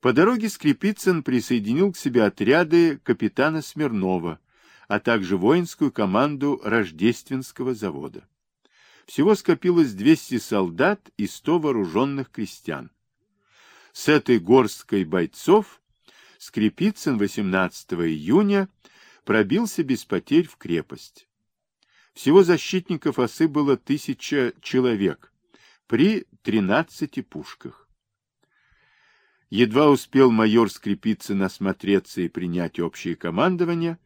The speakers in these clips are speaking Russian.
По дороге Скрипицын присоединил к себе отряды капитана Смирнова, а также воинскую команду Рождественского завода. Всего скопилось 200 солдат и 100 вооруженных крестьян. С этой горсткой бойцов Скрипицын 18 июня пробился без потерь в крепость. Всего защитников осы было тысяча человек при 13 пушках. Едва успел майор Скрипицын осмотреться и принять общее командование,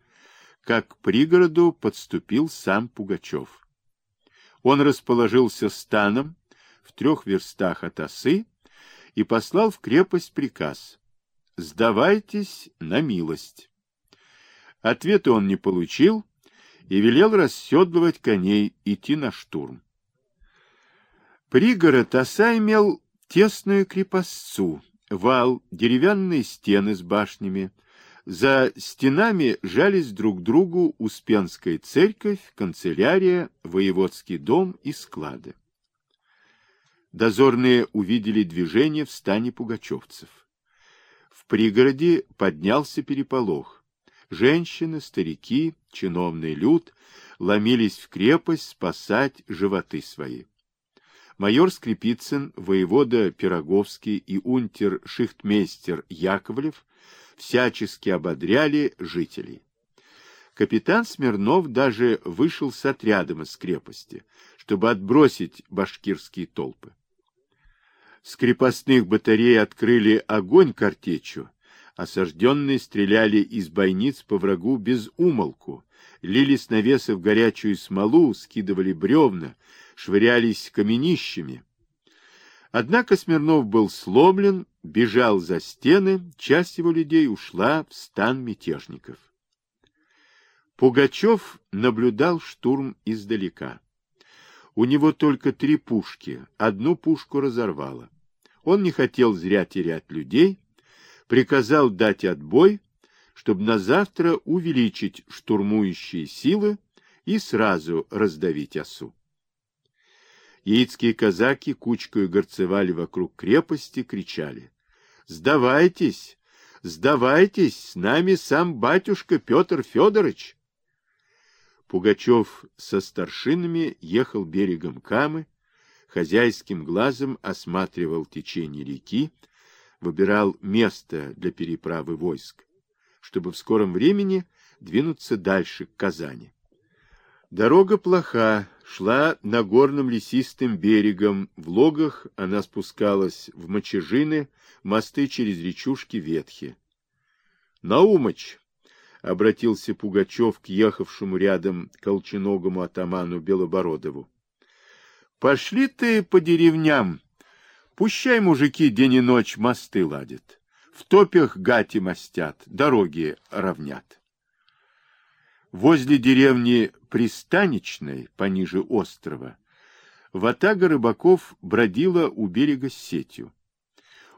как к пригороду подступил сам Пугачев. Он расположился станом в трех верстах от осы и послал в крепость приказ «Сдавайтесь на милость». Ответа он не получил и велел расседлывать коней, идти на штурм. Пригород оса имел тесную крепостцу, вал, деревянные стены с башнями. За стенами жались друг к другу Успенская церковь, канцелярия, воеводский дом и склады. Дозорные увидели движение в стане пугачевцев. В пригороде поднялся переполох. Женщины, старики, чиновный люд ломились в крепость спасать животы свои. Майор Скрипицын, воевода Пироговский и унтер-шихтмейстер Яковлев всячески ободряли жителей. Капитан Смирнов даже вышел с отрядом из крепости, чтобы отбросить башкирские толпы с крепостных батарей открыли огонь картечью, осажденные стреляли из бойниц по врагу без умолку, лили с навеса в горячую смолу, скидывали бревна, швырялись каменищами. Однако Смирнов был сломлен, бежал за стены, часть его людей ушла в стан мятежников. Пугачев наблюдал штурм издалека. У него только три пушки, одну пушку разорвало. Он не хотел зря терять людей, приказал дать отбой, чтобы на завтра увеличить штурмующие силы и сразу раздавить осу. Яицкие казаки кучкой горцевали вокруг крепости, кричали. «Сдавайтесь! Сдавайтесь! С нами сам батюшка Петр Федорович!» Пугачев со старшинами ехал берегом Камы, хозяйским глазом осматривал течение реки, выбирал место для переправы войск, чтобы в скором времени двинуться дальше к Казани. Дорога плоха, шла на горном лесистым берегом, в логах она спускалась в мочежины, мосты через речушки ветхи. — Наумыч! — обратился Пугачев к ехавшему рядом колченогому атаману Белобородову. — Пошли ты по деревням, пущай мужики день и ночь мосты ладят, в топях гати мостят, дороги равнят. Возле деревни Пристаничной, пониже острова, ватага рыбаков бродила у берега с сетью.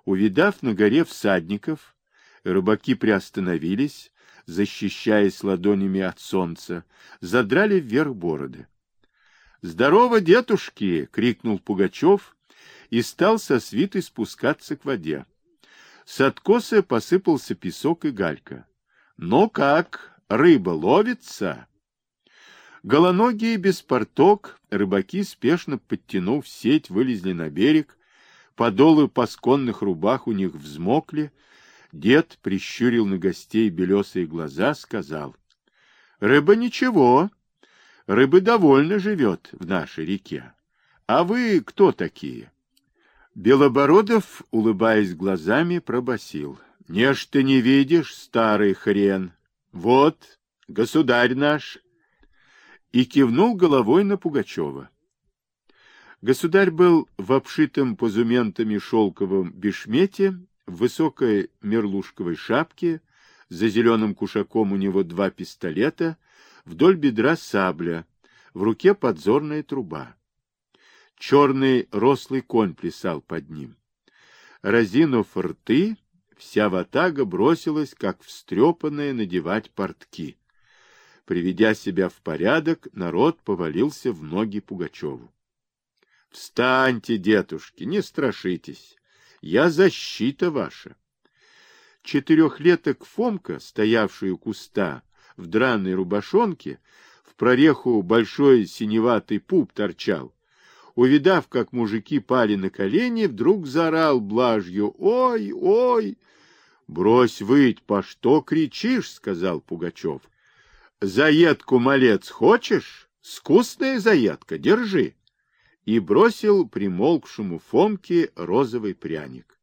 Увидав на горе всадников, рыбаки приостановились, защищаясь ладонями от солнца, задрали вверх бороды. «Здорово, дедушки!» — крикнул Пугачев и стал со свитой спускаться к воде. С откоса посыпался песок и галька. «Ну как, рыба ловится?» Голоногие без порток, рыбаки, спешно подтянув сеть, вылезли на берег, подолы пасконных рубах у них взмокли, Дед прищурил на гостей белесые глаза, сказал, — Рыба ничего, рыбы довольно живет в нашей реке. А вы кто такие? Белобородов, улыбаясь глазами, пробасил: Не не видишь, старый хрен. Вот, государь наш. И кивнул головой на Пугачева. Государь был в обшитом позументами шелковом бешмете в высокой мерлушковой шапке, за зеленым кушаком у него два пистолета, вдоль бедра сабля, в руке подзорная труба. Черный рослый конь плясал под ним. Разинув рты, вся ватага бросилась, как встрепанная, надевать портки. Приведя себя в порядок, народ повалился в ноги Пугачеву. — Встаньте, детушки, не страшитесь. Я защита ваша. Четырехлеток Фомка, стоявший у куста в драной рубашонке, в прореху большой синеватый пуп торчал. Увидав, как мужики пали на колени, вдруг заорал блажью «Ой, ой!» «Брось выть, по что кричишь?» — сказал Пугачев. «Заедку, малец, хочешь? Скусная заедка, держи!» И бросил примолкшему Фомке розовый пряник.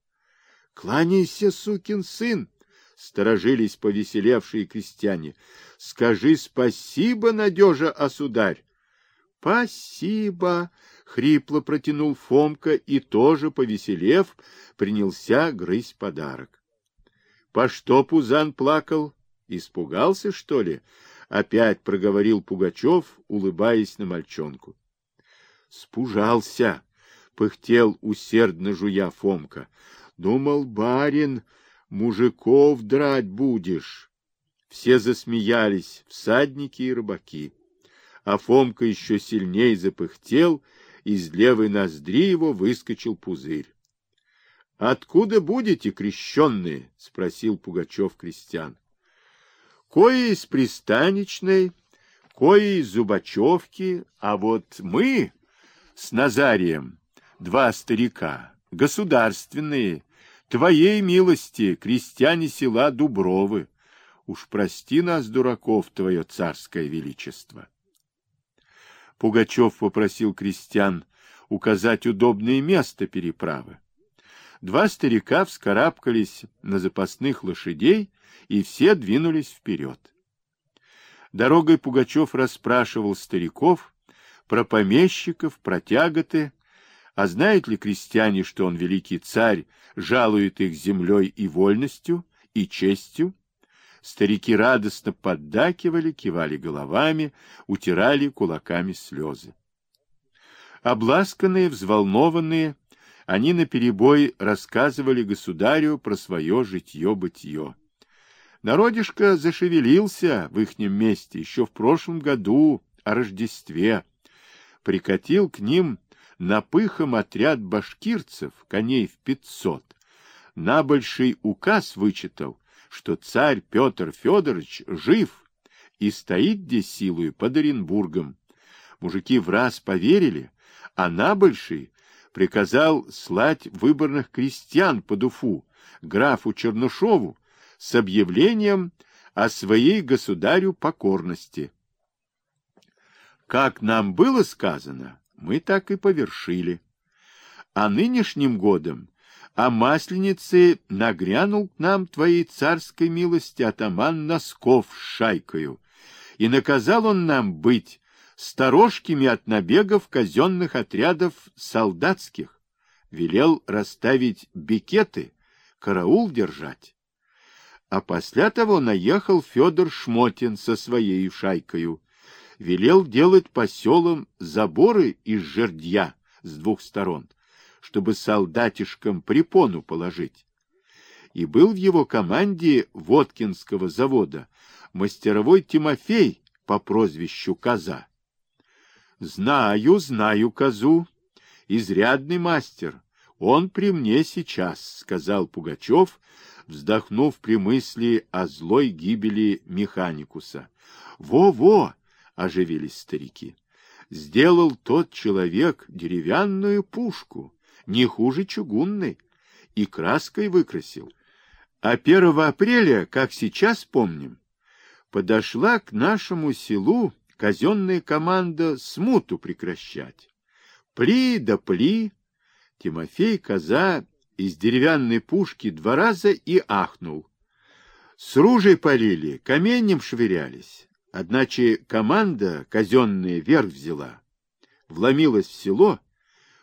«Кланяйся, сукин сын!» — сторожились повеселевшие крестьяне. «Скажи спасибо, надежа, осударь!» «Спасибо!» — хрипло протянул Фомка и, тоже повеселев, принялся грызть подарок. По что Пузан плакал? Испугался, что ли? Опять проговорил Пугачев, улыбаясь на мальчонку. Спужался, пыхтел усердно жуя Фомка. Думал, барин, мужиков драть будешь. Все засмеялись, всадники и рыбаки. А Фомка еще сильнее запыхтел, из левой ноздри его выскочил пузырь. — Откуда будете, крещенные? — спросил Пугачев крестьян. — Кое из пристаничной, кое из Зубачевки, а вот мы с Назарием, два старика, государственные, твоей милости, крестьяне села Дубровы. Уж прости нас, дураков, твое царское величество. Пугачев попросил крестьян указать удобное место переправы. Два старика вскарабкались на запасных лошадей, и все двинулись вперед. Дорогой Пугачев расспрашивал стариков про помещиков, про тяготы, а знают ли крестьяне, что он великий царь, жалует их землей и вольностью, и честью? Старики радостно поддакивали, кивали головами, утирали кулаками слезы. Обласканные, взволнованные, они наперебой рассказывали государю про свое житье-бытие. Народишко зашевелился в ихнем месте еще в прошлом году о Рождестве. Прикатил к ним напыхом отряд башкирцев, коней в пятьсот. Набольший указ вычитал, что царь Петр Федорович жив и стоит здесь силою под Оренбургом. Мужики в раз поверили, а Набольший приказал слать выборных крестьян под Уфу, графу Чернышову, с объявлением о своей государю покорности. Как нам было сказано, мы так и повершили. А нынешним годом о Масленице нагрянул к нам твоей царской милости атаман Носков с шайкою, и наказал он нам быть сторожкими от набегов казенных отрядов солдатских, велел расставить бикеты, караул держать. А после того наехал Федор Шмотин со своей шайкою, велел делать по селам заборы из жердья с двух сторон, чтобы солдатишкам препону положить. И был в его команде Воткинского завода мастеровой Тимофей по прозвищу Коза. Знаю, знаю козу. Изрядный мастер. Он при мне сейчас, сказал Пугачев, вздохнув при мысли о злой гибели механикуса. Во-во, оживились старики. Сделал тот человек деревянную пушку, не хуже чугунной, и краской выкрасил. А 1 апреля, как сейчас помним, подошла к нашему селу казенная команда смуту прекращать. Пли да пли. Тимофей Коза из деревянной пушки два раза и ахнул. С ружей полили, каменем швырялись. Одначе команда казенная вверх взяла. Вломилась в село,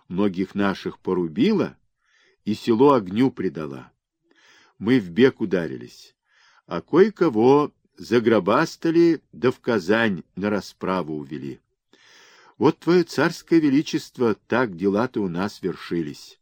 многих наших порубила и село огню предала. Мы в бег ударились, а кое-кого загробастали, да в Казань на расправу увели. Вот твое царское величество, так дела-то у нас вершились.